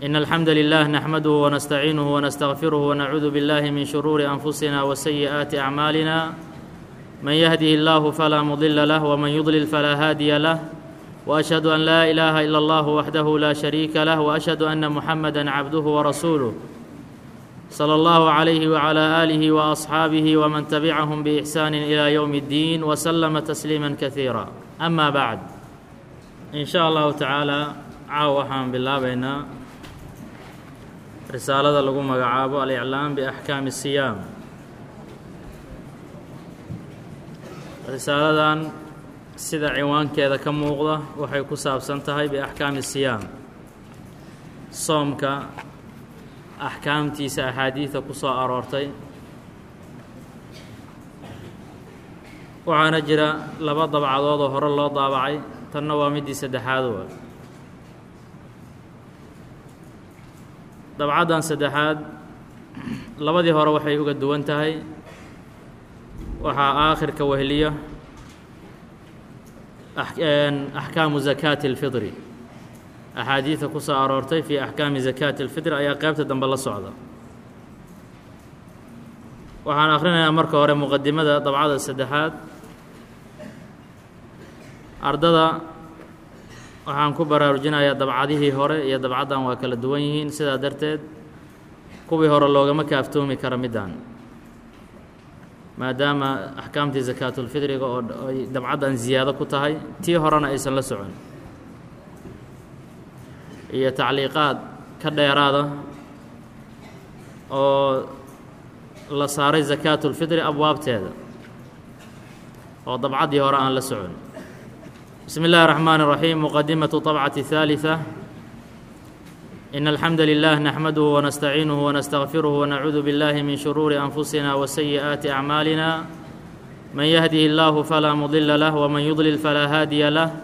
إن الحمد لله نحمده ونستعينه ونستغفره ونعوذ بالله من شرور أنفسنا وسيئات أعمالنا من يهده الله فلا مضل له ومن يضلل فلا هادي له وأشهد أن لا إله إلا الله وحده لا شريك له وأشهد أن محمدا عبده ورسوله صلى الله عليه وعلى آله وأصحابه ومن تبعهم بإحسان إلى يوم الدين وسلم تسليما كثيرا أما بعد إن شاء الله تعالى caaw بالله bilaabaynaa risaalada lagu magacaabo aliclaam biaxkaami siyaam. Risaaladan sida ciwaankeeda ka muuqda waxay ku saabsan tahay biaxkaami siyaam. Soomka axkaamtiisa axaadiida ku soo aroortay. Waxaana jira laba dabcadood oo hore loo daabacay tanna waa middii saddexaadowa dabcaddan saddexaad labadii hore waxay uga duwan tahay. Waxaa aakhirka wehliya axkaamu zakaati اlfidri axaadiida ku soo aroortay fii axkaami zakaati اlfidri ayaa qeybta dambe la socda. Waxaan akhrinayaa marka hore muqadimada dabcada saddexaad. Ardada waxaan ku baraarujinayaa dabcadihii hore iyo dabcaddan waa kala duwan yihiin. Sidaa darteed kuwii hore loogama kaaftoomi kara middan maadaama axkaamtii sakaatulfidriga oo ay dabcaddan ziyaado ku tahay tii horena aysan la socon. Iyo tacliiqaad ka dheeraada oo la saaray sakaatulfidri abwaabteeda oo dabcaddii hore aan la socon بسم الله الرحمن الرحيم مقدمة طبعة الثالثة إن الحمد لله نحمده ونستعينه ونستغفره ونعوذ بالله من شرور أنفسنا وسيئات أعمالنا من يهده الله فلا مضل له ومن يضلل فلا هادي له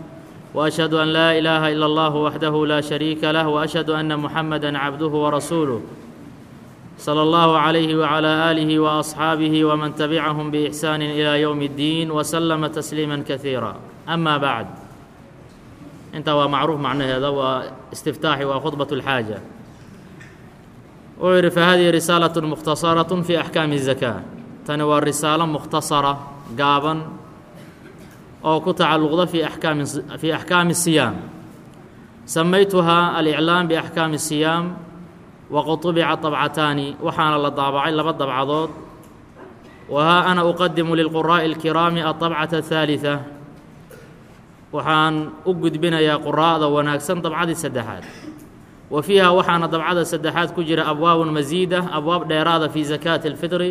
وأشهد أن لا إله إلا الله وحده لا شريك له وأشهد أن محمدا عبده ورسوله صلى الله عليه وعلى آله وأصحابه ومن تبعهم بإحسان إلى يوم الدين وسلم تسليما كثيرا أما بعد intaa waa macruuf macnaheeda waa istiftaaxi waa khudbaة الxaaja wuxuu yidhi fahadihi risaalaة mukhtasaraة fi أxkaami الزakاة tani waa risaalo mukhtasara gaaban oo ku tacalluqda fi akaami fii أxkaami الصiyaam samaytuhaa aliclaam biأxkaami الصiyaam waqad طubica طabcataani waxaana la daabacay laba dabcadood wahaa ana uqadimu lilquraaءi الkiraami aلطabcaة الثaaliثة waxaan u gudbinayaa quraa'da wanaagsan dabcadii saddexaad. Wa fiiha waxaana dabcada saddexaad ku jira abwaabun masiida abwaab dheeraada fii sakaati alfitri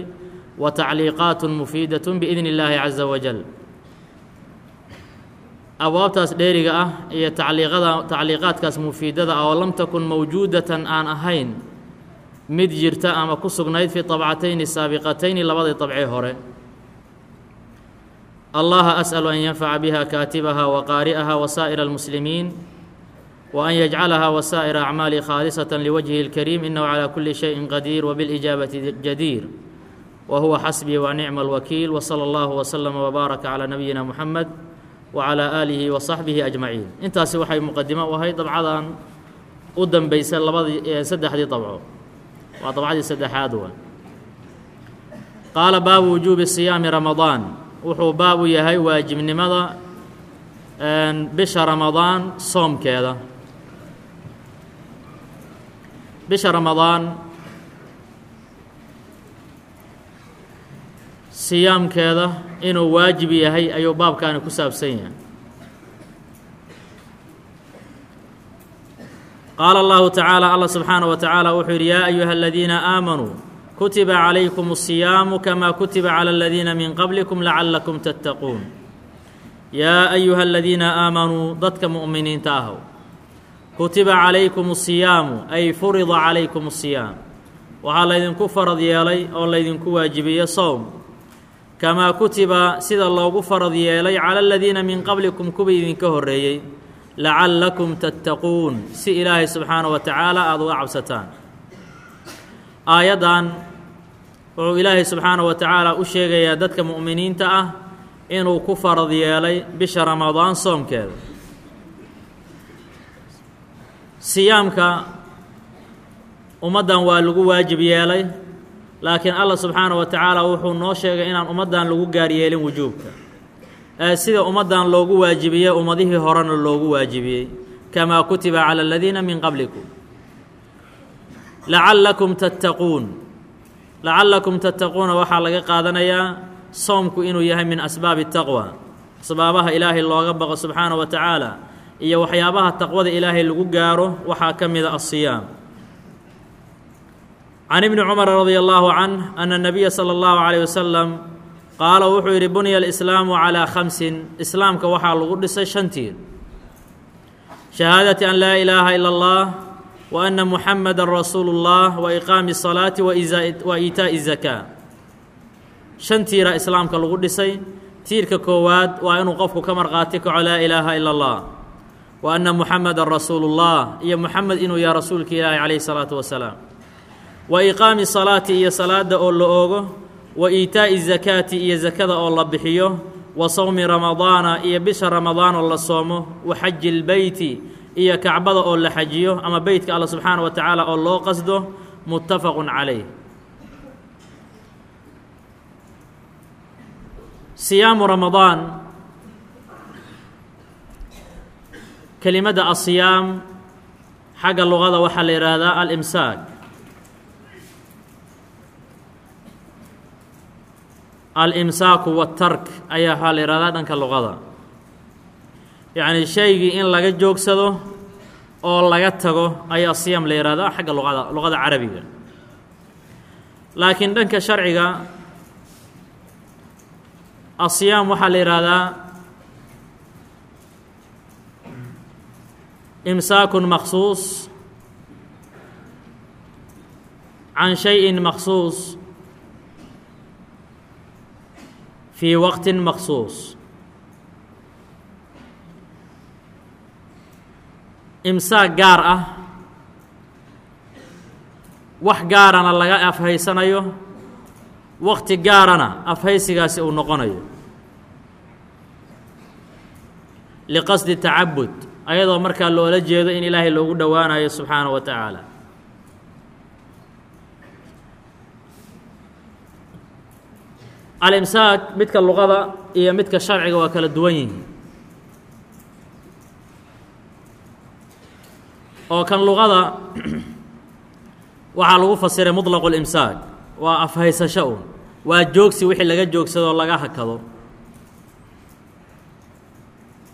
wa tacliiqaatun mufiidatun biidni illaahi casa wajal abwaabtaas dheeriga ah iyo tacliiqada tacliiqaadkaas mufiidada ah oo lam takun mawjuudatan aan ahayn mid jirta ama ku sugnayd fii tabcatayni saabiqatayni labadii dabci hore allaha asأl an yanfaca biha kaatibaha wa qaari'aha wa saa'ira اlmuslimiin wa an yajcalaha wasaa'ira acmaali khaalisaة liwajhihi اlkariim inahu calى kuli shayin qadiir wbiاlijaabati jadiir wa huwa xasbii wa nicma اlwakiil wslى اllahu wslama wbaaraka calى nabiyina muxamed wacalى aalihi wa saxbihi ajmaciin intaasi waxay muqadimo u ahayd dabcadan u dambaysa labadii saddexdii dabco waa dabcadii saddexaad wa qaala baabu wujuubi siyaami ramadaan wuxuu baab u yahay waajibnimada bisha ramadaan soomkeeda. Bisha ramadaan siyaamkeeda inuu waajib yahay ayuu baabkaani ku saabsan yahay. Qaala allahu tacaala allah subxaanaه wa tacaala wuxuu yidhi yaa ayuha aladiina aamanuu kutiba calaykum الصiyaamu kama kutiba calى اladiina min qablikum lacalakum tattaquun yaa ayuha aladiina aamanuu dadka mu'miniinta ahow kutiba calaykum الصiyaamu ay furida calaykum الصiyaam waxaa laydinku farad yeelay oo laydinku waajibiye sowm kamaa kutiba sida loogu farad yeelay cala aladiina min qablikum kuwa idinka horreeyey lacallakum tattaquun si ilaahay subxaanaه wa tacaala aada uga cabsataan aayaddan wuxuu ilaahay subxaanaه wa tacaala u sheegayaa dadka mu'miniinta ah inuu ku farad yeelay bisha ramadaan soomkeeda. Siyaamka ummaddan waa lagu waajib yeelay laakiin allah subxaana wa tacaala wuxuu noo sheegay inaan ummaddan lagu gaar yeelin wujuubka. Ee sida ummaddan loogu waajibiyey ummadihii horena loogu waajibiyey. Kamaa kutiba cala aladiina min qablikum lacallakum tattaquun lacallakum tattaquuna waxaa laga qaadanayaa soomku inuu yahay min asbaabi taqwa asbaabaha ilaahay looga baqo subxaana wa tacaala iyo waxyaabaha taqwada ilaahay lagu gaaro waxaa ka mida asiyaam can ibni cumar radia allaahu canh ana nabiya sala allahu calayh wasalam qaala wuxuu yidhi bunya alislaamu calaa khamsin islaamka waxaa lagu dhisay shan tiir shahaadati an laa ilaaha ila allah wa anna muxamadan rasuulu اllah wa iqaami الsalaati wa iitaa'i zakaa shan tiira islaamka lagu dhisay tiirka koowaad waa inuu qofku ka markhaati kaco laa ilaaha ila اllah wa anna muxamadan rasuulu اllah iyo muxamed inuu yahay rasuulka ilaahi calayhi الsalaatu wasalaam wa iqaami salaati iyo salaada oo la oogo wa iitaa'i zakaati iyo zakada oo la bixiyo wa sowmi ramadaana iyo bisha ramadaan oo la soomo wa xaji lbeyti iyo kacbada oo la xajiyo ama beytka alla subxaana wa tacaala oo loo qasdo muttafaqun calayh siyaamu ramadaan. Kelimadda asiyaam xagga luqada waxaa la yidhaahdaa alimsaak. Alimsaaku watark ayaa waxaa la yihahdaa dhanka luqada yacni shaygii in laga joogsado oo laga tago ayaa siyam la yihahdaa xagga luqada luqada carabiga. Laakiin dhanka sharciga asiyaam waxaa la yidhaahdaa imsaakun maksuus can shayin maksuus fii waqtin maksuus imsaak gaar ah wax gaarana laga afhaysanayo waqti gaarana afhaysigaasi uu noqonayo. Liqasdi tacabud ayadoo markaa loola jeedo in ilaahay loogu dhowaanayo subxaanaه wa tacaala. Alimsaak midka luqada iyo midka sharciga waa kala duwan yihiin oo kan luqada waxaa lagu fasiray muطlaqu اlimsaak waa afhaysasho un waa joogsi wixii laga joogsado oo laga hakado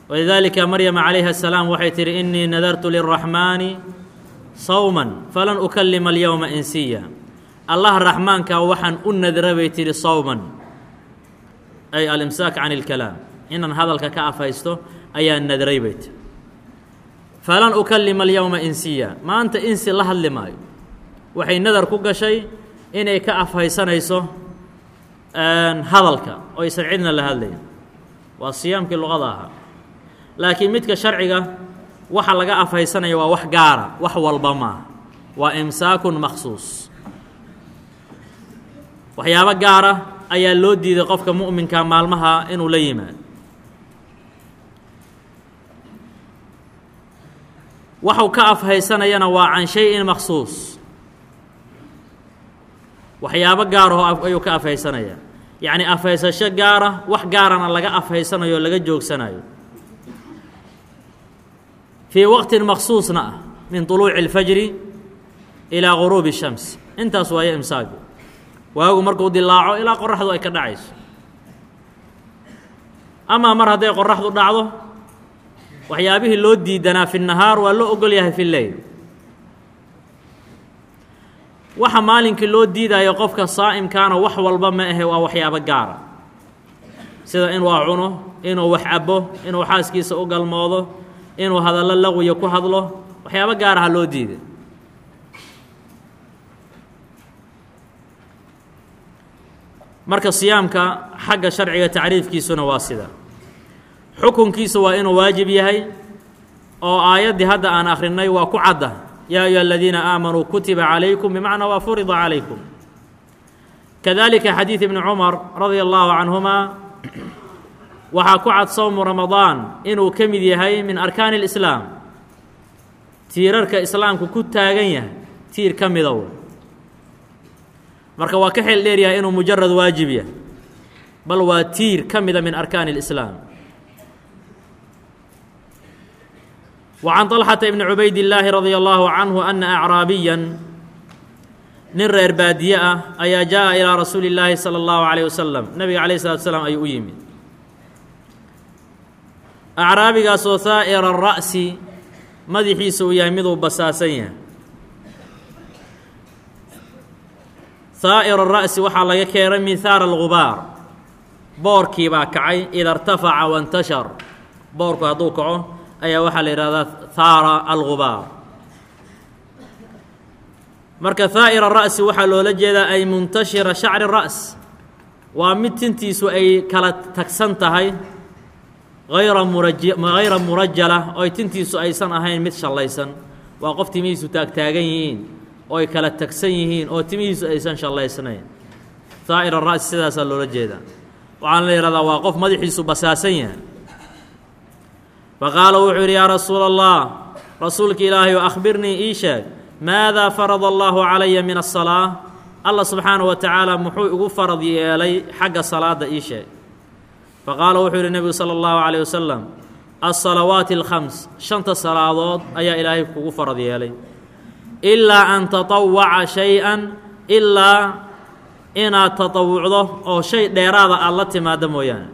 walidaalika maryama calayha الsalaam waxay tihi inii nadartu liraxmaani sawma falan ukalima alyowma insiya allah raxmaanka waxaan u nadra bay tihi sawman ay alimsaak can اlkalaam inaan hadalka ka afhaysto ayaa nadray bay tihi falan ukalima alyowma insiya. Maanta insi la hadli maayo. Waxay nadar ku gashay inay ka afhaysanayso hadalka oo aysan cidna la hadlayn waa siyaamkii luqada ahaa. Laakiin midka sharciga waxa laga afhaysanaya waa wax gaara wax walba maaha waa imsaakun maksuus waxyaabo gaara ayaa loo diiday qofka mu'minka maalmaha inuu la yimaado waxuu ka afhaysanayana waa can shay-in maksuus waxyaabo gaaraho ayuu ka afhaysanaya yacni afhaysasho gaara wax gaarana laga afhaysanayo o laga joogsanayo fii waqtin maksuusna ah min طuluuci اlfajri ilaa guruubi الshams intaas waayo imsaagu waagu markuu dilaaco ilaa qoraxdu ay ka dhacayso amaa mar hadday qoraxdu dhacdo waxyaabihii loo diidanaa fi الnahaar waa loo ogol yahay fi leyl. Waxa maalinkii loo diidayo qofka saa'imkaana wax walba ma ahe waa waxyaabo gaara. Sida inuu cuno inuu wax cabo inuu xaaskiisa u galmoodo inuu hadallo laqwiya ku hadlo waxyaabo gaaraha loo diiday. Marka siyaamka xagga sharciga tacriifkiisuna waa sida xukunkiisu waa inuu waajib yahay oo aayaddii hadda aan akhrinay waa ku cadda. Yaa ayuha aladiina aamanuu kutiba calaykum bimacnaa waa furida calaykum. Kadalika xadiid ibni cumar radia allahu canhuma waxaa ku cad sowmu ramadaan inuu ka mid yahay min arkaani اlislaam tiirarka islaamku ku taagan yahay tiir ka mida w marka waa ka xeel dheeryahay inuu mujarad waajib yahay bal waa tiir ka mida min arkaani اlislaam وعن طلحة بن عubayd اللaahi رadي الله عanه أنa أعraabiya nin reer baadiye ah ayaa jaءa ilىa rasuuli الlaahi salى الlahu عalيه waslم nebiga عalaيه الsلaatu sلاam ayuu u yimid acraabigaasoo haa'ira الra'si madaxiisa uu yahay miduu basaasan yahay haa'ir الra'si waxaa laga keenay min haar الغubaar boorkii baa kacay ida اrtafaca واntashar boorku hadduu kaco ayaa waxaa la yidhahdaa haara algubaar marka haa'ira ra'si waxaa loola jeedaa ay muntashira shacri ra's. Waa mid tintiisu ay kala tagsan tahay hayra muraj hayra murajala oo ay tintiisu aysan ahayn mid shallaysan. Waa qof timihiisu taagtaagan yihiin oo ay kala tagsan yihiin oo timihiisu aysan shallaysnayn haa'ira ra'si sidaasaa loola jeedaa. Waxaana la yidhahdaa waa qof madaxiisu basaasan yahay faqaala wuxuu yidhi yaa rasuula allah rasuulka ilaahay o akhbirnii ii sheeg maadaa farada allaahu calaya min asalaa allah subxaanahu wa tacaala muxuu igu farad yeelay xagga salaadda ii sheeg faqaala wuxuu yidhi nebigu sala allahu calayh wasalam alsalawaati alkhams shanta salaadood ayaa ilaahay kugu farad yeelay ilaa an tatawaca shay-an ilaa inaad tatawucdo oo shay dheeraada aada la timaaddo mooyaane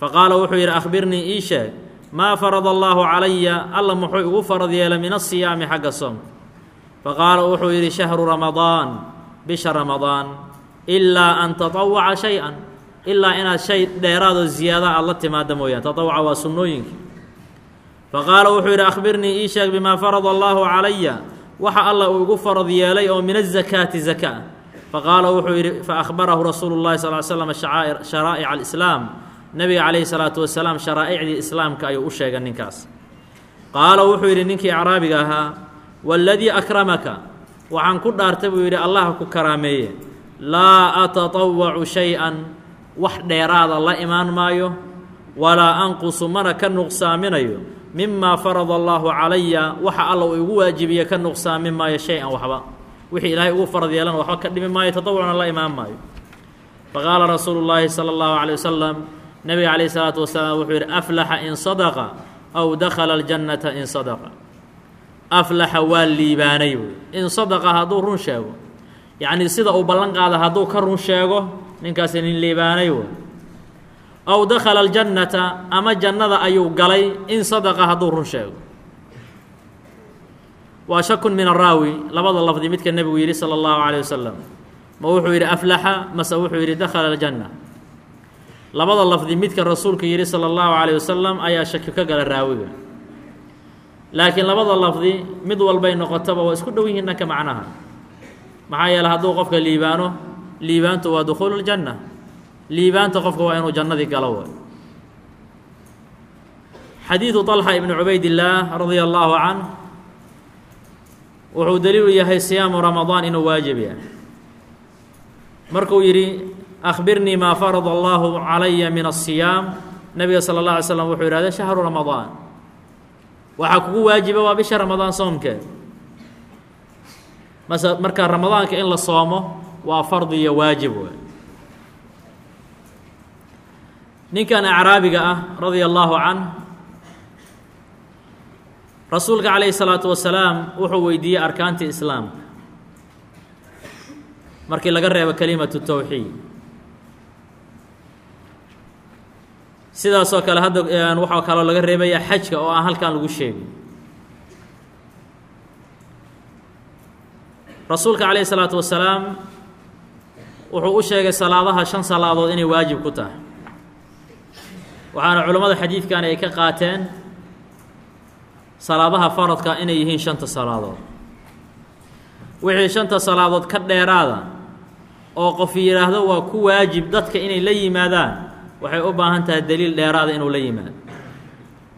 faqaala wuxuu yidhi akhbirnii ii sheeg maa farada allaahu calaya alla muxuu igu farad yeelay min asiyaami xagga soomka. Faqaala wuxuu yidhi shahru ramadaan bisha ramadaan ilaa an tatawaca shay-an ilaa inaad shay dheeraadoo ziyaada aada la timaadda mooyaane. Tatawuca waa sunnooyinkii. Faqaala wuxuu yidhi akhbirnii ii sheeg bimaa farada allaahu calaya waxa alla uu igu farad yeelay oo min azakaati zaka faqaala wuxuu yidhi faahbarahu rasuulu llahi sal l slam sharaa'ic alislaam nebiga calayhi salaatu wasalaam sharaa'icdii islaamka ayuu u sheegay ninkaas. Qaala wuxuu yidhi ninkii acraabiga ahaa waaladii akramaka waxaan ku dhaartay buu yidhi allah ku karaameeye laa atatawacu shay-an wax dheeraada la imaan maayo walaa anqusu mana ka nuqsaaminayo mimaa farada allaahu calaya waxa alla uu igu waajibiye ka nuqsaamin maayo shay-an waxba. Wixii ilaahay ugu farad yeelana waxba ka dhimi maayo tatawucna la imaan maayo. Faqaala rasuulu llaahi sala allahu calay wasalam nebiga calayh isalaatu wasalaam wuxuu yidhi aflaxa in sadaqa aw dakhala aljannata in sadaqa. Aflaxa waa liibaanay buy in sadaqa hadduu run sheego yacnii sida uu ballan qaada hadduu ka run sheego ninkaasi nin liibaanay wey aw dakhala aljannata ama jannada ayuu galay in sadaqa hadduu run sheego. Waa shakun min araawi labada lafdi midka nebigu yidhi sala allahu calayh wasalam ma wuxuu yidhi aflaxa mase wuxuu yidhi dakhala aljanna labada lafdi midka rasuulka yidhi sala allahu calayh wasalam ayaa shaki ka gala raawiga. Laakiin labada lafdi mid walbay noqotaba waa isku dhow yihiin dhanka macnaha. Maxaa yeele hadduu qofka liibaano liibaantu waa dukhuulu ljanna liibaanta qofka waa inuu jannadii galo way xadiidu طalxa ibni cubaydillaah radia allaahu canh wuxuu daliilu yahay siyaamu ramadaan inuu waajib yahay. Markuu yidhi akhbirnii maa farada allaahu calaya min asiyaam nebiga sala اllah alay slam wuxuu yidhahda shahru ramadaan waxaa kugu waajiba waa bisha ramadaan soomkeed mase marka ramadaanka in la soomo waa fardi iyo waajib wey ninkan acraabiga ah radia allaahu canh rasuulka calayhi salaatu wasalaam wuxuu weydiiyey arkaantii islaamka markii laga reebo kelimatu towxiid sidaasoo kale hadda waxaa kaloo laga reebaya xajka oo aan halkan lagu sheegin rasuulka calayhi salaatu wasalaam wuxuu u sheegay salaadaha shan salaadood inay waajib ku tahay. Waxaana culimmada xadiidkan ay ka qaateen salaadaha faradka inay yihiin shanta salaadood. Wixii shanta salaadood ka dheeraada oo qof yidhaahdo waa ku waajib dadka inay la yimaadaan waxay u baahan tahay deliil dheeraada inuu la yimaado.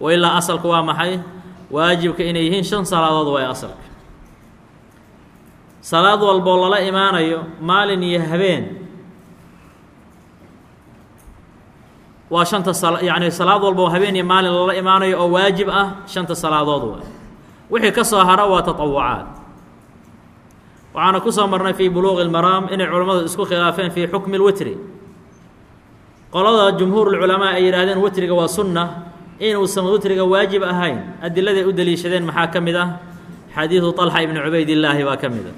Wa ilaa asalku waa maxay? Waajibka inay yihiin shan salaadood way asalka salaad walboo lala imaanayo maalin iyo habeen. Waa shanta yacni salaad walboo habeen iyo maalin lala imaanayo oo waajib ah shanta salaadood way. Wixii ka soo hara waa tatawucaad. Waxaana ku soo marnay fii buluuqi اlmaraam inay culammadu isku khilaafeen fii xukmi اlwitri qolada jumhuurulculamaa ay yidhaahdeen witriga waa sunna inuusan witriga waajib ahayn. Adiladay u deliishadeen maxaa ka mid ah? Xadiidu طalxa ibni cubaydillaahi baa ka mid a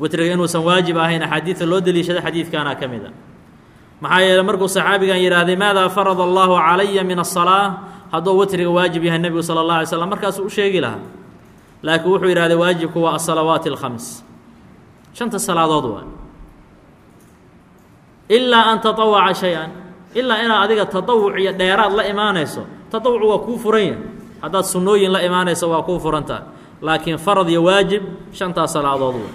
witriga inuusan waajib ahayn axaadiida loo deliishaday xadiidkaana ka mid a maxaa yeele markuu saxaabigan yidhaahday maadaa farada allahu calaya min asalaa hadduu witriga waajib yahay nebigu sala اllah alay slam markaasuu u sheegi lahaa. Laakiin wuxuu yidhahday waajibku waa asalawaati alkhams. Shanta salaadood waa ilaa an tatawaca shay-an. Ilaa inaad adiga tadawuc iyo dheeraad la imaanayso. Tadawuc waa kuu furan yahay. Haddaad sunnooyin la imaanayso waa kuu furan tahay laakiin farad iyo waajib shantaas salaadood wey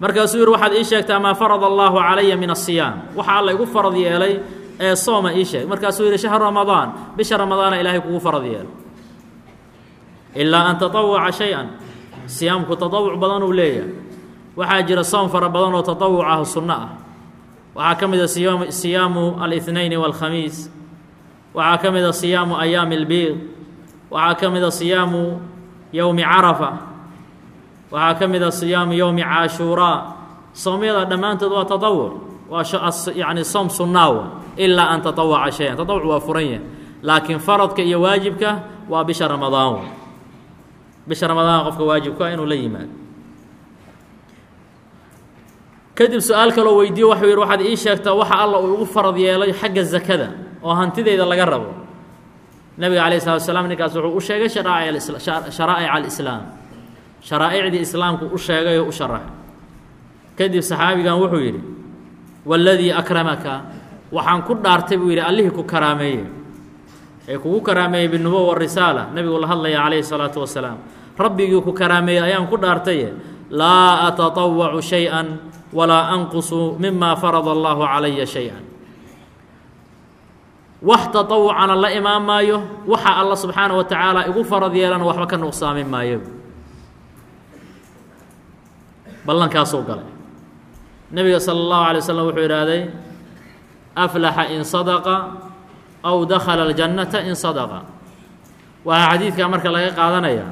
markaasuu yidhi waxaad ii sheegtaa maa farada allaahu calaya min asiyaam waxa alla igu farad yeelay ee sooma ii sheeg markaasuu yidhi shahru ramadaan. Bisha ramadaana ilaahay kugu farad yeelay. Ilaa an tatawaca shay-an. Siyaamku tadawuc badanuu leeyahay waxaa jira soom fara badan oo taطawuc ah sunno ah waxaa ka mid a siyaam siyaamu alاثnayn wاlkhamiis waxaa ka mid a siyaamu ayaami اlbiid waxaa ka mid a siyaamu yowmi carafa waxaa ka mid a siyaamu yowmi caashuuraa soomyada dhammaantood waa taطawuc waa yani soom sunnaawa ilaa an taطawaca shay-an taطawuc waa furan yahay laakiin faradka iyo waajibka waa bisha ramadaan bisha ramadaan qofka waajibka inuu la yimaado kadib su'aal kaloo weydiiyo waxuu yidhi waxaad ii sheegtaa waxa alla uu igu farad yeelay xagga zakada oo hantideyda laga rabo. Nebiga calayh salatu asalaam ninkaas wuxuu u sheegay sharaa'ic alislaam. Sharaa'icdii islaamku u sheegay oo u sharaxay. Kadib saxaabigan wuxuu yidhi waladii akramaka waxaan ku dhaartay buu yidhi allihii ku karaameeye ee kugu karaameeyey binubuwa warisaala nebigu la hadlaya calayhi salaatu wasalaam. Rabbigii ku karaameeyey ayaan ku dhaartaye laa atatawacu shay-a walaa anqusu mima farada allahu calaya shay-a wax taawucana la imaan maayo waxa alla subxaana wa tacaala igu farad yeelana waxba ka nuqsaami maayo ballankaasuu galay nebiga sala allahu alay waslam wuxuu idhaahday aflaxa in sadaqa aw dakhala aljannata in sadaqa waxaa xadiidkaa marka laga qaadanaya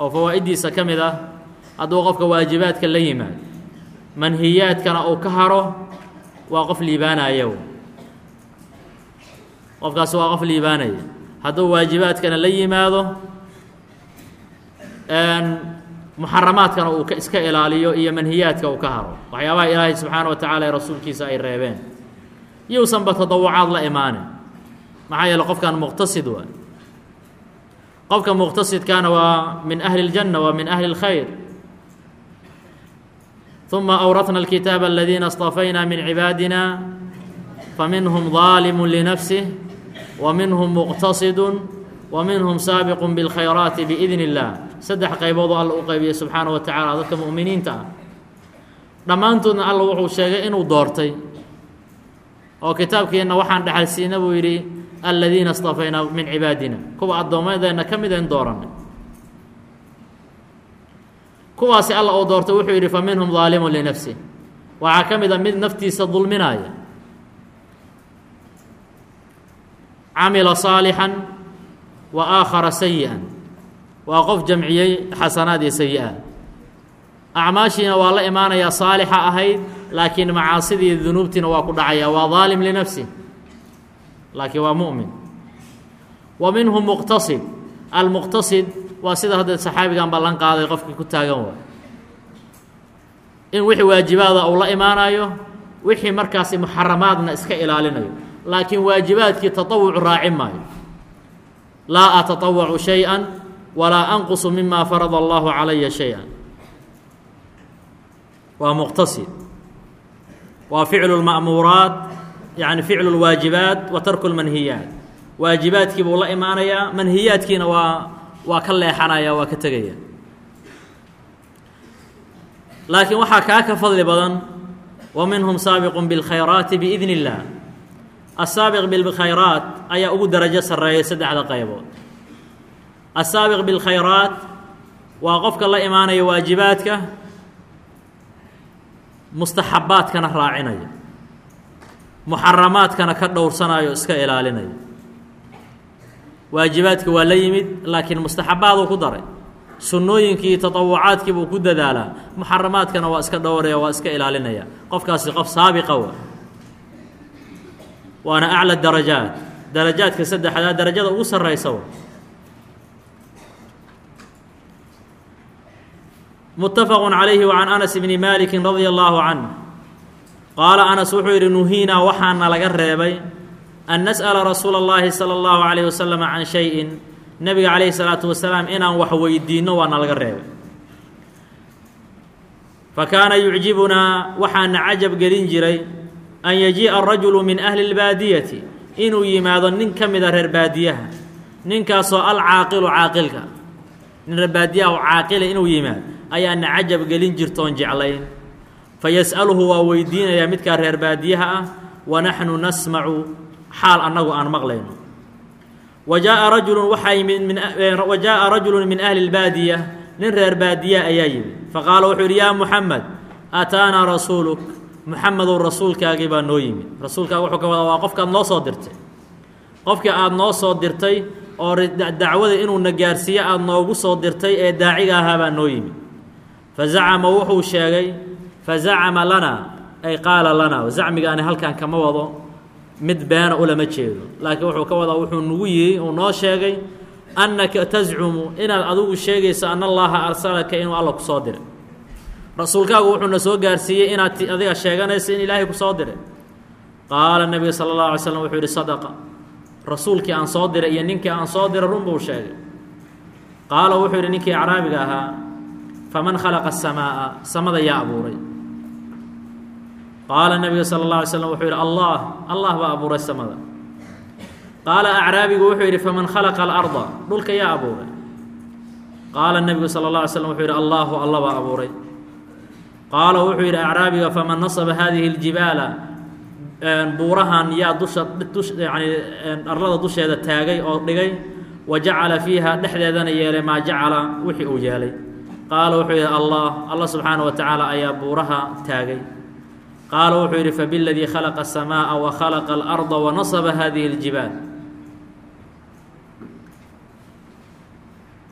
oo fawaaiddiisa ka mid ah hadduu qofka waajibaadka la yimaado manhiyaadkana uu ka haro waa qof liibaanaya qofkaasi waa qof liibaanaya. Hadduu waajibaadkana la yimaado muxaramaadkana uu iska ilaaliyo iyo manhiyaadka uu ka haro. Waxyaabaha ilaahay subxaana wa tacaala ee rasuulkiisa ay reebeen. Yousanba tadawucaad la imaanin. Maxaa yeele qofkan muqtasid waa. Qofka muqtasidkaana waa min ahli اljanna waa min ahli اlkhayr ثuma أwratna الkitaaba aladiina اصطafayna min cibaadina faminhum ظaalimu linafsih وminhum muqtasid وminhum saabiq bاlkhayraati biidn الlah saddex qayboodoo alla u qaybiyey subxaana wa tacaala dadka mu'miniinta ah dhammaantoodna alla wuxuu sheegay inuu doortay oo kitaabkeenna waxaan dhexal siina buu yidhi aladiina اصطafaynaa min cibaadina kuwa addoommadeenna ka mid ayn doorannay kuwaasi alla uu doortay wuxuu yidhi fa minhum daalimun linafsih waxaa ka mid a mid naftiisa dulminaaya camila صaalixan wa aakhara sayi'an waa qof jamciyey xasanaad iyo sayi-aad acmaashiina waa la imaanayaa saalixa ahayd laakiin macaasidii dunuubtiina waa ku dhacaya waa daalim linafsih laakiin waa mu'min. Wa minhum muqtasid. Almuqtasid waa sida hadda saxaabigan ballan qaaday qofkii ku taagan waay in wixii waajibaada uu la imaanayo wixii markaasi muxaramaadna iska ilaalinayo laakiin waajibaadkii taطawuc raaci maayo laa ataطawacu shayئa walaa anqusu mima farada allahu calaya shayئa waa muqtasid waa ficlu اlma'muuraat yani ficlu اlwaajibaat wa tarku اlmanhiyaat waajibaadkii buu la imaanayaa manhiyaadkiina waa waa ka leexanaya waa ka tegaya. Laakiin waxaa kaa ka fadli badan wa minhum saabiqu biاlkhayraati biidn اllah asaabiq bilkhayraat ayaa ugu darajo sarreeya saddexda qaybood. Asaabiq bilkhayraat waa qofka la imaanaya waajibaadka mustaxabaadkana raacinaya muxaramaadkana ka dhowrsanayo iska ilaalinaya waajibaadka waa la yimid laakiin mustaxabaaduu ku daray. Sunnooyinkii taطawucaadkii buu ku dadaalaa. Muxaramaadkana waa iska dhowraya waa iska ilaalinaya. Qofkaasi qof saabiqa wa waana acla darajaat darajaadka saddexdaa darajada ugu sarraysa wa mutafaqu calayhi wa can anas bni maaliki radia allaahu canh qaala anas wuxuu yidhi nuhiinaa waxaana laga reebay أن نسأل رsuuل اللahi صلى الله عليه وسلم عن شhayءi nebiga عalaيه الصلاaةu وaسلاaم inaan wax weydiino waana laga reebay فakaana يuعجibunaa waxaana cajab gelin jiray أn يجiءa الرaجuل min أهلi الباadiيةi inuu yimaado nin ka mida reer baadiyaha ninkaasoo alcaaqilu caaqilka nin reer baadiyaha oo caaqila inuu yimaado ayaana cajab gelin jirtoon jeclayn fayas'aluhu waa weydiinayaa midkaa reer baadiyaha ah wanaxnu nasmacu xaal annagu aan maqlayno. Wa jaa'a rajulun waxaa yimid min wa jaa'a rajulun min ahli lbaadiya nin reer baadiya ayaa yimid faqaala wuxuu yidhi yaa muxamed aataanaa rasuuluk? Muxamedow rasuulkaagii baa noo yimid. Rasuulkaaga wuxuu ka wadaa waa qofkaad noo soo dirtay. Qofkii aad noo soo dirtay oo dacwada inuuna gaarsiiyo aada noogu soo dirtay ee daaciga ahaa baa noo yimid. Fazacama wuxuu sheegay fazacama lanaa ay qaala lanaa zacmigaani halkan kama wado mid beena ulama jeedo. Laakiin wuxuu ka wadaa wuxuu nagu yihi uu noo sheegay annaka tascumu inaad adigu sheegayso ana allaha arsalaka inuu alla ku soo diray. Rasuulkaagu wuxuuna soo gaarsiiyey inaad adiga sheeganayso in ilaahay ku soo diray. Qaala nebiga sala اllahu alay slam wuxuu yihi sadaqa. Rasuulkii aan soo diray iyo ninkii aan soo diray run buu sheegay. Qaala wuxuu yidhi ninkii acraabiga ahaa faman khalaqa asamaa'a samada yaa abuuray qaala nebiga sala اllah alay slam wuxuu yidhi allah allah baa abuuray samada qaala acraabigu wuxuu yidhi faman khalaqa alarda dhulka yaa abuuray qaala nebigu sala اllah alay slam wuxuu yidhi allahu alla baa abuuray qaala wuxuu yidhi acraabiga faman nasaba hadihi اljibaala buurahan yaa dusha dus yani arlada dusheeda taagay oo dhigay wa jacala fiiha dhexdeedana yeelay maa jacala wixii uu yeelay qaala wuxuu yidhi allah allah subxaana wa tacaala ayaa buuraha taagay qaala wuxuu yidhi fabiladii khalaqa الsamaaءa wa khalaqa اlarda wa nasaba hadihi اljibaal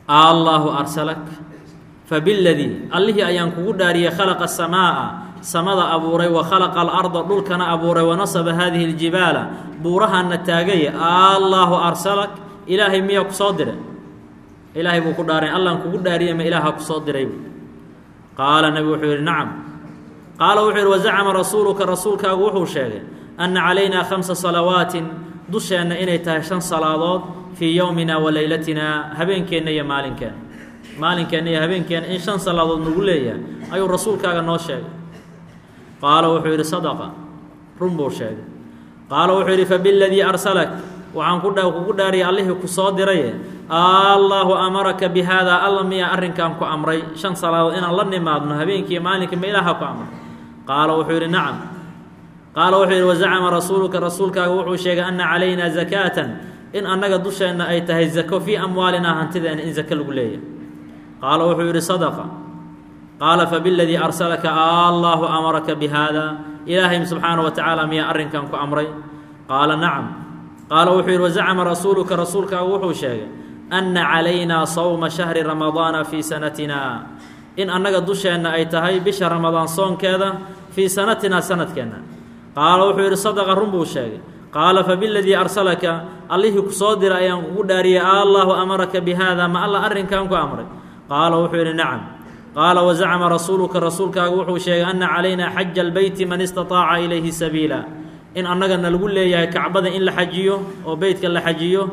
allahu arsalak fabiladii allihii ayaan kugu dhaariyey khalaqa الsamaaءa samada abuuray wa khalaqa alarda dhulkana abuuray wa nasaba haadihi اljibaala buurahanna taagaya allaahu arsalak ilaahay miyaa ku soo diray ilaahay buu ku dhaaray allaan kugu dhaariyey ma ilaaha ku soo diray qaala nebigu wuxuu yidhi nacam qaala wuxuu yidhi wazacama rasuuluka. Rasuulkaagu wuxuu sheegay anna calaynaa khamsa salawaatin dusheenna inay tahay shan salaadood fii yowmina wa leylatina habeenkeenna iyo maalinkeenna. Maalinkeenna iyo habeenkeenna in shan salaadood nagu leeyahay ayuu rasuulkaaga noo sheegay. Qaala wuxuu yidhi sadaqa. Run buu sheegay. Qaala wuxuu yidhi fabiladii arsalak. Waxaan ku dha kugu dhaariyay allihii ku soo diraye allaahu amaraka bi haadaa alla miyaa arrinkan ku amray shan salaadood inaan la nimaadno habeenkii maalinkai ma ilaaha ku amray qaala wuxuu yidhi nacam. Qaala wuxuu yidhi wazacama rasuuluka. Rasuulkaaga wuxuu sheegay anna calaynaa zakaatan in annaga dusheenna ay tahay zako fii amwaalinaa hantideena in zako lagu leeyahay. Qaala wuxuu yidhi sadaqa. Qaala fabiladii arsalaka allaahu amaraka bi haada ilaahay subxaana wa tacaala miyaa arrinkan ku amray. Qaala nacam. Qaala wuxuu yidhi wazacama rasuuluka. Rasuulkaagu wuxuu sheegay anna calaynaa sawma shahri ramadaana fii sanatina in annaga dusheenna ay tahay bisha ramadaan soonkeeda fii sanatina sanadkeenna. Qaala wuxuu yidhi sadaqa run buu sheegay. Qaala fabiladii arsalaka allihii ku soo diray ayaan kugu dhaariyey allaahu amaraka bi haada ma alla arrinkan ku amray? Qaala wuxuu yidhi nacam. Qaala wazacama rasuuluka. Rasuulkaagu wuxuu sheegay anna calaynaa xaja albeyti man istataaca ilayhi sabiila. In annagana lagu leeyahay kacbada in la xajiyo oo beytka la xajiyo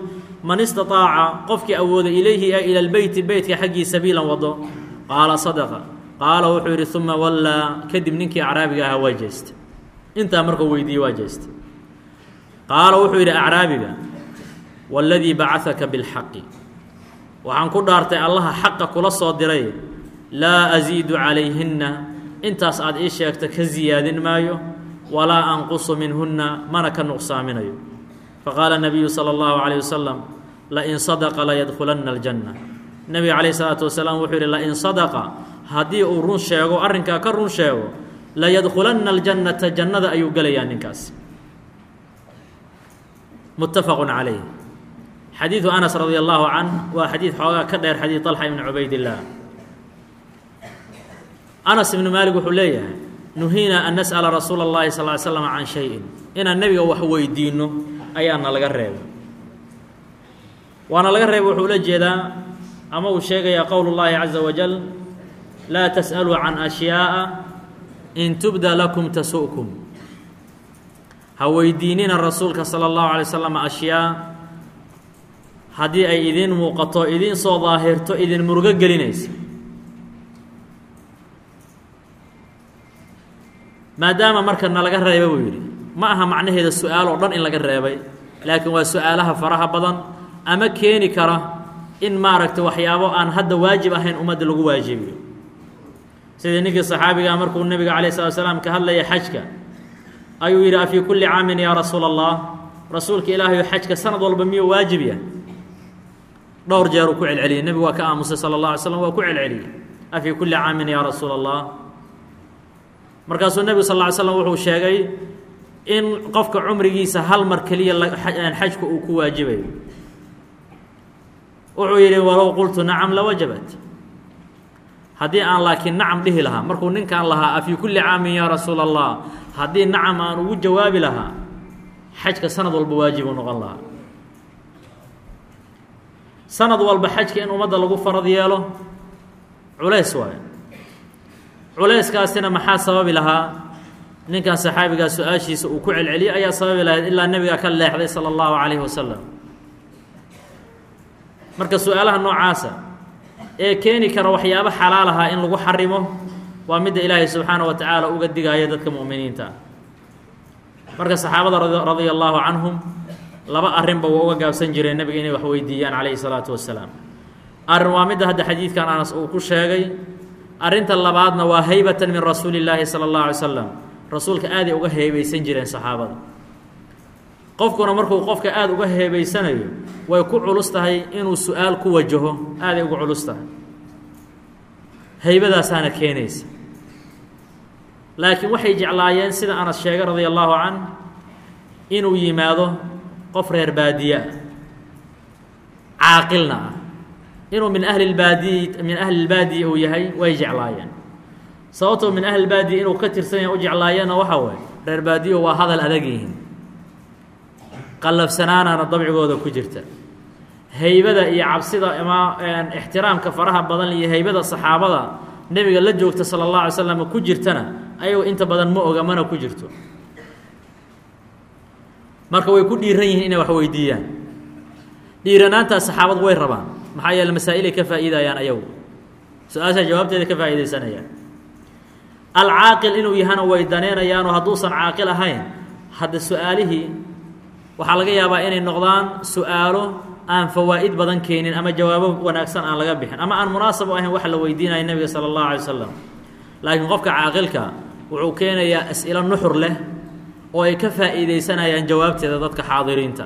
man istataaca qofkii awooda ilayhi ee ila lbeyti beytka xaggii sabiilan wado qaala sadaqa. Qaala wuxuu yidhi uma wallaa. Kadib ninkii acraabiga ahaa waa jeestay. Intaa markuu weydiiyey waa jeestay. Qaala wuxuu yidhi acraabiga waladii bacahaka bilxaqi. Waxaan ku dhaartay allaha xaqa kula soo diray laa asiidu calayhinna. Intaas aad ii sheegta ka siyaadin maayo walaa anqusu minhunna mana ka nuqsaaminayo. Faqaala nabiyu sala allahu calayh wasalam lain sadaqa layadkulanna aljanna nebiga calayh isalaatu wasalaam wuxuu yidhi lain sadaqa haddii uu run sheego arrinkaa ka run sheego layadkulanna aljannata jannada ayuu gelayaa ninkaas. Muttafaqun calayh xadiidu anas radi allahu canh waa xadiid xoogaa ka dheer xadiid طalxa ibni cubaydillaah anas ibnu maalik wuxuu leeyahay nuhiina an nas'ala rasuula اllahi sal ly slam can shayin. Inaan nebiga wax weydiinno ayaana laga reebay. Waana laga reebay wuxuu ula jeedaa ama uu sheegayaa qowl اllahi caza wajal laa tas'aluu can ashyaaءa in tubda lakum tasu'kum ha weydiinina rasuulka salى اllahu alay slam ashyaa haddii ay idiin muuqato idiin soo daahirto idin murugo gelinaysa maadaama marka na laga reeba buu yidhi ma aha macnaheeda su-aal oo dhan in laga reebay laakiin waa su-aalaha faraha badan ama keeni kara in maaragta waxyaabo aan hadda waajib ahayn ummadda lagu waajibiyo. Sidii ninkii saxaabigaa markuu nebiga calayh slat slaam ka hadlaya xajka ayuu yidhi afii kulli caamin yaa rasuula allah rasuulka ilaahayo xajka sanad walba miyuu waajib yahay? Dhowr jeer uu ku celceliyey nebigu waa ka aamusay sala اllah alay slam waa ku celceliyey afii kulli caamin yaa rasuula allah markaasuu nebigu sal ly slam wuxuu sheegay in qofka cumrigiisa hal mar keliya xajku uu ku waajibayo wuxuu yidhi walow qultu nacam lawajabat haddii aan laakiin nacam dhihi lahaa markuu ninkan lahaa afii kulli caamin yaa rasuula allah haddii nacam aan ugu jawaabi lahaa xajka sanad walba waajibuu noqon lahaa. Sanad walba xajka in ummadda lagu farad yeelo culays waayo. Culayskaasina maxaa sababi lahaa? Ninkan saxaabigaa su'aashiisa uu ku celceliyey ayaa sababi lahayd ilaa nebiga ka leexday sala allahu calayhi wasalam marka su'aalaha noocaasa ee keeni kara waxyaabo xalaal ahaa in lagu xarimo waa midda ilaahay subxaana wa tacaala uga digaya dadka mu'miniinta. Marka saxaabada radia allaahu canhum laba arrinba waa uga gaabsan jireen nebiga inay wax weydiiyaan calayhi salaatu wasalaam arrin waa midda hadda xadiidkan anas uu ku sheegay. Arrinta labaadna waa haybatan min rasuuli illaahi sala allahu alay slam rasuulka aaday uga heebaysan jireen saxaabada qofkuna markuu qofka aada uga heebaysanayo way ku culus tahay inuu su'aal ku wajaho aaday uga culus tahay. Haybadaasaana keenaysa. Laakiin waxay jeclaayeen sida anas sheegay radia allaahu can inuu yimaado qof reer baadiye ah caaqilna ah. Inuu min ahli lbaadiyi min ahli lbaadiya uu yahay way jeclaayeen. Sababtoo min ahli lbaadiya inuu ka tirsan yahay u jeclaayeenna waxaa waaye reer baadiyo waa hadal adag yihiin qallafsanaanaana dabcigooda ku jirta. Haybada iyo cabsida ama ixtiraamka faraha badan iyo haybada saxaabada nebiga la joogta sala اllah alay slam ku jirtana ayagu inta badan ma oga mana ku jirto. Marka way ku dhiiran yihiin inay wax weydiiyaan. Dhiiranaantaas saxaabadu way rabaan. Maxaa yeele masaa'ilay ka faa'iidayaan ayagu. Su'aasha jawaabteeda ka faa'iidaysanayaan. Alcaaqil inuu yahana way daneynayaanoo hadduusan caaqil ahayn hadda su'aalihii waxaa laga yaabaa inay noqdaan su'aalo aan fawaa'id badan keenin ama jawaabo wanaagsan aan laga bixin. Ama aan munaasab u ahayn waxa la weydiinaya nebiga sala allahu alay wasalam laakiin qofka caaqilka wuxuu keenayaa as'ilo nuxur leh oo ay ka faa'iidaysanayaan jawaabteeda dadka xaadiriinta.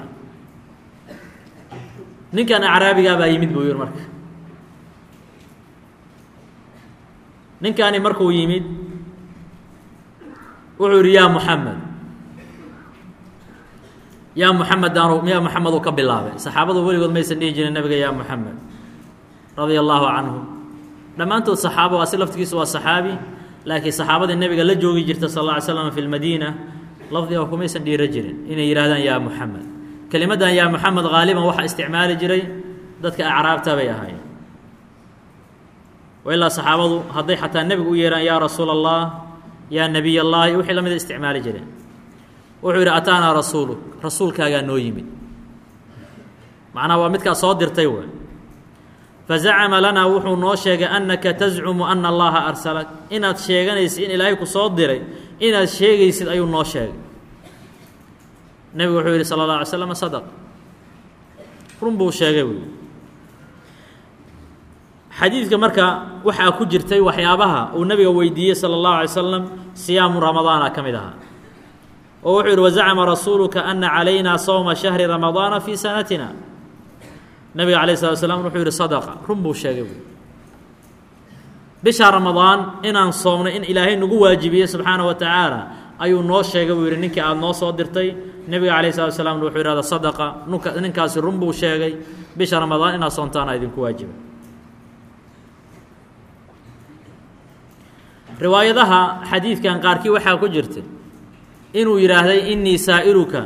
Ninkan acraabigaa baa yimid buu yihi marka. Ninkaani markuu yimid wuxuu yidhi yaa muxamed yaa muxamed daanu yaa muxameduu ka bilaabay. Saxaabadu weligood maysan dhihi jirin nabiga yaa muxamed radia allaahu canhu dhammaantood saxaabo waa si laftigiisu waa saxaabi laakiin saxaabadii nebiga la joogi jirta sal alla slam fi lmadiina lafdiga kumaysan dhiiro jirin. Inay yidhahdaan yaa muxamed kelimaddan yaa muxamed haaliban waxaa isticmaali jiray dadka acraabta bay ahaayeen. Ilaa saxaabadu hadday xataa nebigu u yeehaan yaa rasuula allah yaa nebiy allahi wixii la isticmaali jireen wuxuu yidhi ataanaa rasuulu rasuulkaagaa noo yimid. Macnaha waa midkaa soo dirtay wey fazacama lanaa wuxuu noo sheegay annaka tascumu ana allaha arsalak inaad sheeganaysid in ilaahay ku soo diray inaad sheegaysid ayuu noo sheegay. Nebigu wuxuu yidhi sala اllah alay slam sadaq. Run buu sheegay uu xadiidka marka waxaa ku jirtay waxyaabaha uu nebiga weydiiyey sala اllahu alay slam siyaamu ramadaana ka mid ahaa oo wuxuu yidhi wazacama rasuuluka ana calaynaa sowma shahri ramadaana fii sanatina. Nabiga alay slat slam wuxuu yidhi sadaqa. Run buu sheegay buui bisha ramadaan inaan soomnay in ilaahay nagu waajibiyey subxaana wa tacaala ayuu noo sheegay buu yidhi ninkii aada noo soo dirtay nebiga alayh salatu slam wuxuu yidhahda sadaqa nunka ninkaasi run buu sheegay bisha ramadaan inaad soontaana idinku waajiba riwaayadaha xadiidkan qaarkii waxaa ku jirta inuu yidhaahday innii saa'iluka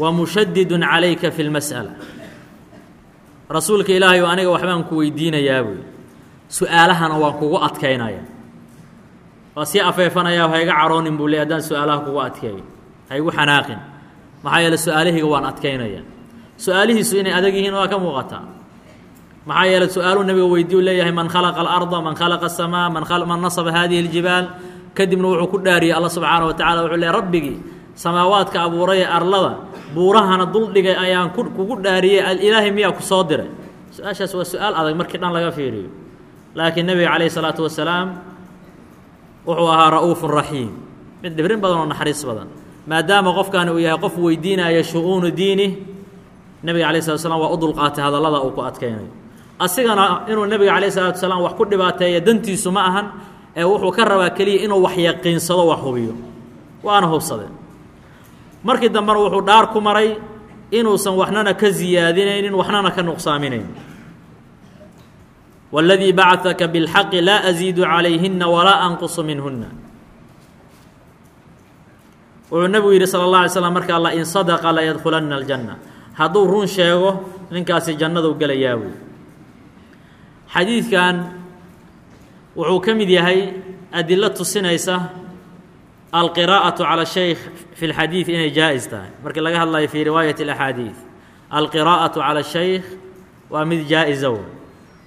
wa mushadidun calayka fi lmas'ala rasuulka ilaahay oo aniga waxbaan ku weydiinayaa buy su'aalahana waan kugu adkaynaya. Waa sii afeefanayaa ha iga caroonin buu ley haddaan su'aalaha kugu adkeeyo ha igu xanaaqin. Maxaa yeele su'aalahayga waan adkaynaya. Su'aalihiisu inay adag yihiin waa ka muuqataa. Maxaa yeele su'aaluu nabiga weydiiyu leeyahay man khalaqa alarda man khalaqa asamaa man nasaba hadihi اljibaal kadibna wuxuu ku dhaariyey alla subxaana wa tacala wuxuu leey rabbigii samaawaadka abuuray ee arlada buurahana duldhigay ayaan kugu dhaariyey ilaahay miyaa ku soo diray? Su'aashaas waa su'aal adag markii dhan laga fiiriyo. Laakiin nebiga calayh isalaatu wasalaam wuxuu ahaa ra'uufun raxiim mid dhibrin badan oo naxariis badan. Maadaama qofkani uu yahay qof weydiinaya shu-uunu diini nebiga alay slat slam waa u dulqaatay hadallada uu ku adkaynayo asigana inuu nebiga calayh salaatu wasalaam wax ku dhibaateeya dantiisu ma ahan ee wuxuu ka rabaa keliya inuu wax yaqiinsado wax hubiyo waana hubsadeen markii dambena wuxuu dhaar ku maray inuusan waxnana ka siyaadinaynin waxnana ka nuqsaaminayn wاladii bacثaka bاlxaqi laa asiidu calayhina walaa anqusu minhuna wuxuu nebigu yidhi salى اlه alay slam markaa lain sadaqa layadkulana اljanna hadduu run sheego ninkaasi jannadu gelayaa buy xadiidkan wuxuu ka mid yahay adilo tusinaysa alqiraa'atu cala shaykh fi lxadiid inay jaa-is tahay. Markii laga hadlayo fii riwaayat اlaxaadiid alqiraa'atu cala shaykh waa mid jaa-isow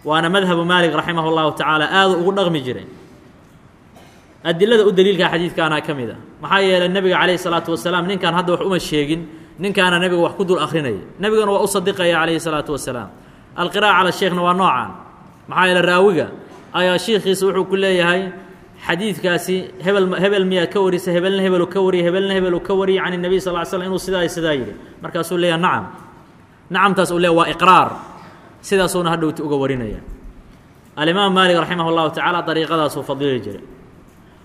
waana madhabu maalik raximah اllahu tacaala aadu ugu dhaqmi jiray. Adilada u daliilka xadiidkaana ka mid a. Maxaa yeelay nebiga calayhi salaatu wasalaam ninkaan hadda wax uma sheegin ninkaana nebiga wax ku dul akrinaya nebigana waa u sadiqaya calayhi salaatu wasalaam. Alqiraa'a cala sheikhna waa noocaan. Maxaa yeeley raawiga ayaa shiikhiisa wuxuu ku leeyahay xadiidkaasi hebel hebel miyaad ka warisa hebelna hebelu ka wariye hebelna hebelu ka wariyey can الnabiy sal ly slm inuu sidaa sidaa yidhi markaasuu leeyahay nacam nacamtaas uu leeya waa iqraar sidaasuuna hadhowti uga warinaya alimaam maalik raximah اllahu tacaala dariiqadaasuu fadili jiray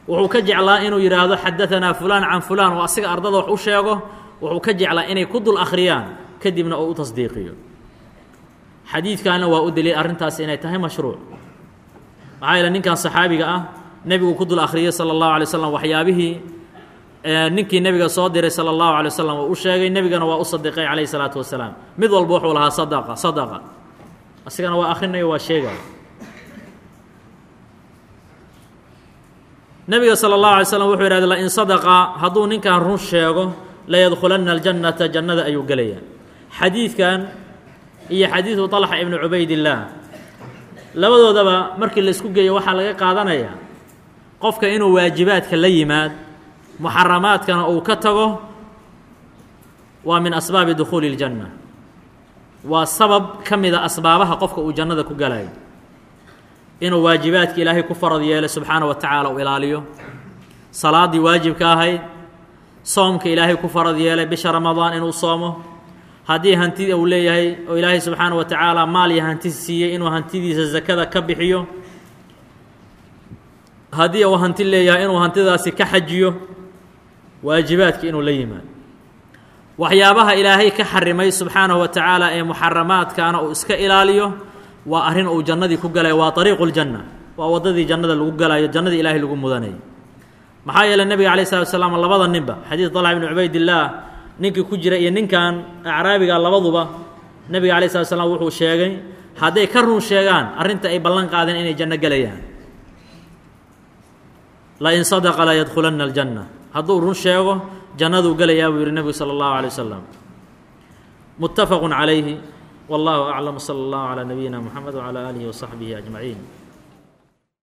wuxuu ka jeclaa inuu yidhaahdo xadaanaa fulaan can fulaan oo asiga ardada wax u sheego wuxuu ka jeclaa inay ku dul akhriyaan kadibna uu u tasdiiqiyo xadiidkaana waa u daliil arrintaasi inay tahay mashruuc maxaa yeele ninkan saxaabiga ah nebigu ku dul akhriyey sala allahu alay slam waxyaabihii ninkii nebiga soo diray sala allahu alay waslam oo u sheegay nebigana waa u sadiqay calayhi salaatu wasalaam. Mid walba wuxuu lahaa sadaqa sadaqa. Asigana waa akhrinayo waa sheegaya nebiga sala allahu alay slam wuxuu yidhahday lain sadaqa hadduu ninkan run sheego layadkhulanna aljannata jannada ayuu gelayaa. Xadiidkan iyo xadiidu طalxa ibnu cubaydillaah labadoodaba markii la isku geeyo waxaa laga qaadanayaa qofka inuu waajibaadka la yimaad muxaramaadkana uu ka tago waa min asbaabi dukhuuli اljanna waa sabab ka mida asbaabaha qofka uu jannada ku galayo. Inuu waajibaadka ilaahay ku farad yeelay subxaana wa tacaala uu ilaaliyo. Salaaddii waajibka ahayd soomka ilaahay ku farad yeelay bisha ramadaan inuu soomo haddii hanti uu leeyahay oo ilaahay subxaana wa tacaala maal iyo hanti siiyey inuu hantidiisa sakada ka bixiyo haddii uu hanti leeyahay inuu hantidaasi ka xajiyo waajibaadka inuu la yimaado. Waxyaabaha ilaahay ka xarimay subxaanahu wa tacaala ee muxaramaadkaana uu iska ilaaliyo waa arrin uu jannadii ku galaya waa ariiqu waa waddadii jannada lagu galayo jannadii ilaahay lagu mudanayay maxaa yeeley nebiga alay slatu salaam labada ninba xadiid طalxa ibnu cubaydillaah ninkii ku jira iyo ninkan acraabiga labaduba nebiga alay slat slam wuxuu sheegay hadday ka run sheegaan arrinta ay ballan qaadeen inay janno gelayaan. Lain sadaqa la yadkhulanna aljanna hadduu run sheego jannaduu gelayaa buu yidhi nebigu sala allahu alay wasalam muttafaqu calayhi wallahu aclam sala allahu calaa nabiyina muxamed wacalaa aalihi wasaxbihi ajmaciin.